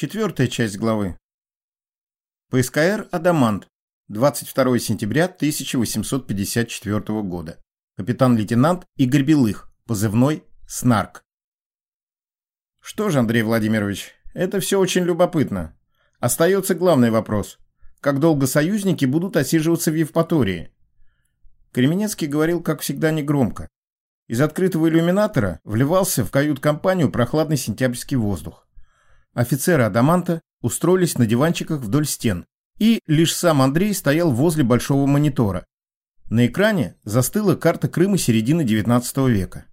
Четвертая часть главы. ПСКР «Адамант», 22 сентября 1854 года. Капитан-лейтенант Игорь Белых, позывной «Снарк». Что же, Андрей Владимирович, это все очень любопытно. Остается главный вопрос. Как долго союзники будут осиживаться в Евпатории? Кременецкий говорил, как всегда, негромко. Из открытого иллюминатора вливался в кают-компанию прохладный сентябрьский воздух. Офицеры Адаманта устроились на диванчиках вдоль стен, и лишь сам Андрей стоял возле большого монитора. На экране застыла карта Крыма середины XIX века.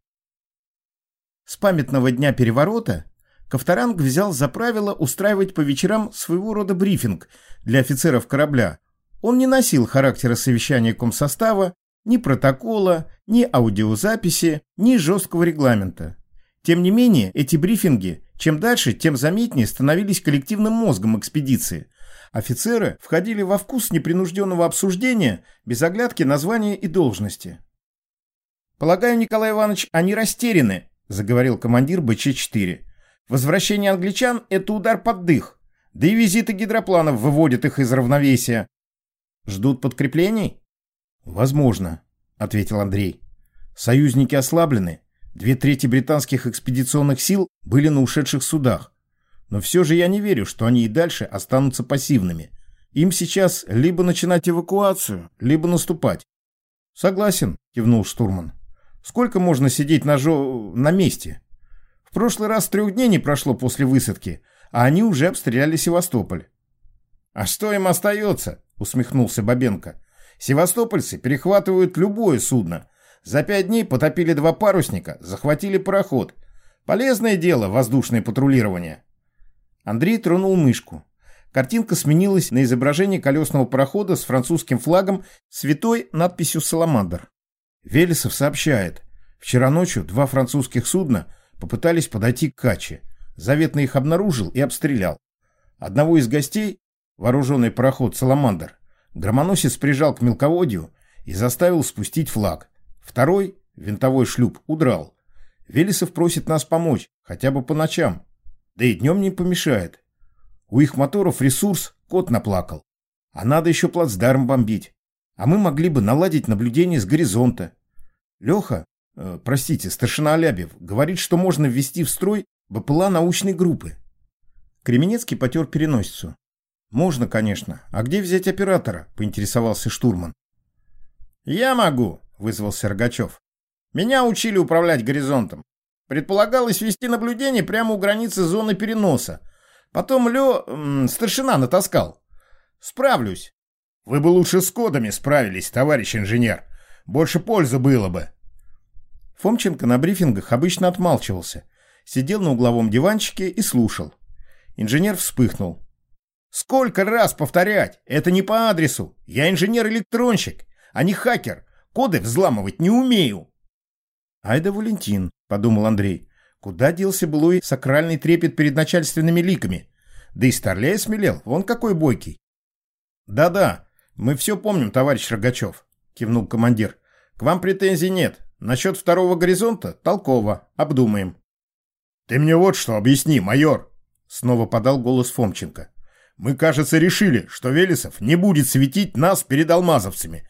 С памятного дня переворота Ковторанг взял за правило устраивать по вечерам своего рода брифинг для офицеров корабля. Он не носил характера совещания комсостава, ни протокола, ни аудиозаписи, ни жесткого регламента. Тем не менее, эти брифинги чем дальше, тем заметнее становились коллективным мозгом экспедиции. Офицеры входили во вкус непринужденного обсуждения без оглядки названия и должности. «Полагаю, Николай Иванович, они растеряны», — заговорил командир БЧ-4. «Возвращение англичан — это удар под дых. Да и визиты гидропланов выводят их из равновесия. Ждут подкреплений?» «Возможно», — ответил Андрей. «Союзники ослаблены, Две трети британских экспедиционных сил были на ушедших судах. Но все же я не верю, что они и дальше останутся пассивными. Им сейчас либо начинать эвакуацию, либо наступать. Согласен, кивнул штурман. Сколько можно сидеть на, жо... на месте? В прошлый раз трех дней не прошло после высадки, а они уже обстреляли Севастополь. А что им остается? Усмехнулся Бабенко. Севастопольцы перехватывают любое судно, за пять дней потопили два парусника, захватили пароход. Полезное дело воздушное патрулирование. Андрей тронул мышку. Картинка сменилась на изображение колесного парохода с французским флагом святой надписью «Саламандр». Велесов сообщает. Вчера ночью два французских судна попытались подойти к Каче. Заветно их обнаружил и обстрелял. Одного из гостей, вооруженный пароход «Саламандр», громоносец прижал к мелководью и заставил спустить флаг. Второй, винтовой шлюп, удрал. Велесов просит нас помочь, хотя бы по ночам. Да и днем не помешает. У их моторов ресурс кот наплакал. А надо еще плацдарм бомбить. А мы могли бы наладить наблюдение с горизонта. Леха, э, простите, старшина Алябьев, говорит, что можно ввести в строй БПЛА научной группы. Кременецкий потер переносицу. «Можно, конечно. А где взять оператора?» – поинтересовался штурман. «Я могу», — вызвался Рогачев. «Меня учили управлять горизонтом. Предполагалось вести наблюдение прямо у границы зоны переноса. Потом Лё... старшина натаскал. Справлюсь». «Вы бы лучше с кодами справились, товарищ инженер. Больше пользы было бы». Фомченко на брифингах обычно отмалчивался. Сидел на угловом диванчике и слушал. Инженер вспыхнул. «Сколько раз повторять? Это не по адресу. Я инженер-электронщик, а не хакер. Коды взламывать не умею. Айда Валентин, подумал Андрей. Куда делся былой сакральный трепет перед начальственными ликами? Да и Старлей смелел, вон какой бойкий. Да-да, мы все помним, товарищ Рогачев, кивнул командир. К вам претензий нет. Насчет второго горизонта толково, обдумаем. Ты мне вот что объясни, майор, снова подал голос Фомченко. Мы, кажется, решили, что Велесов не будет светить нас перед алмазовцами,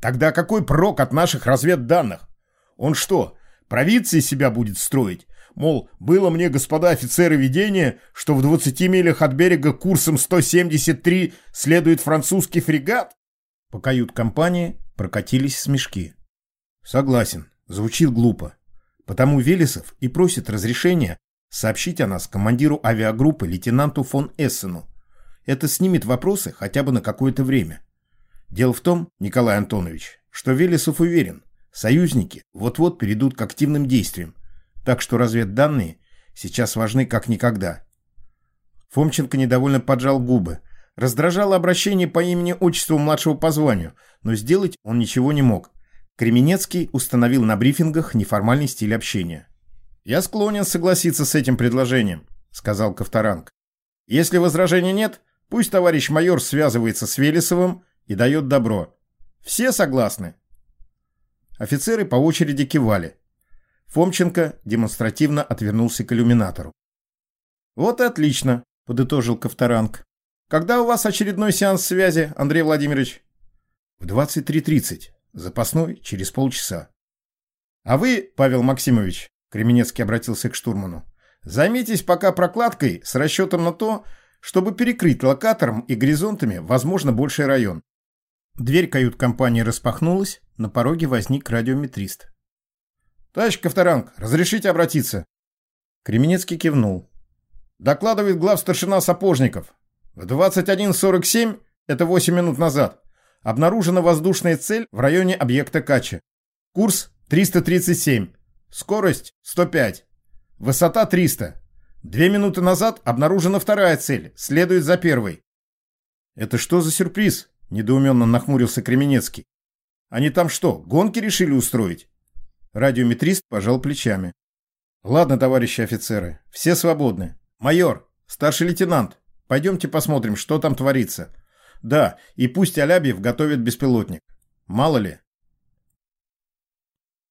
Тогда какой прок от наших разведданных? Он что, провинции себя будет строить? Мол, было мне, господа офицеры, видение, что в 20 милях от берега курсом 173 следует французский фрегат? По кают-компании прокатились смешки. Согласен, звучит глупо. Потому Велесов и просит разрешения сообщить о нас командиру авиагруппы лейтенанту фон Эссену. Это снимет вопросы хотя бы на какое-то время. Дело в том, Николай Антонович, что Велесов уверен, союзники вот-вот перейдут к активным действиям, так что разведданные сейчас важны как никогда. Фомченко недовольно поджал губы. Раздражало обращение по имени-отчеству младшего по званию, но сделать он ничего не мог. Кременецкий установил на брифингах неформальный стиль общения. «Я склонен согласиться с этим предложением», — сказал Ковторанг. «Если возражений нет, пусть товарищ майор связывается с Велесовым и дает добро. Все согласны?» Офицеры по очереди кивали. Фомченко демонстративно отвернулся к иллюминатору. «Вот и отлично», подытожил Ковторанг. Когда у вас очередной сеанс связи, Андрей Владимирович? В 23.30. Запасной через полчаса. А вы, Павел Максимович, Кременецкий обратился к штурману, займитесь пока прокладкой с расчетом на то, чтобы перекрыть локатором и горизонтами, возможно, больший район. Дверь кают-компании распахнулась, на пороге возник радиометрист. «Товарищ Ковторанг, разрешите обратиться?» Кременецкий кивнул. «Докладывает глав старшина Сапожников. В 21.47, это 8 минут назад, обнаружена воздушная цель в районе объекта Кача. Курс 337, скорость 105, высота 300. Две минуты назад обнаружена вторая цель, следует за первой». «Это что за сюрприз?» Недоуменно нахмурился Кременецкий. Они там что, гонки решили устроить? Радиометрист пожал плечами. Ладно, товарищи офицеры, все свободны. Майор, старший лейтенант, пойдемте посмотрим, что там творится. Да, и пусть Алябьев готовит беспилотник. Мало ли,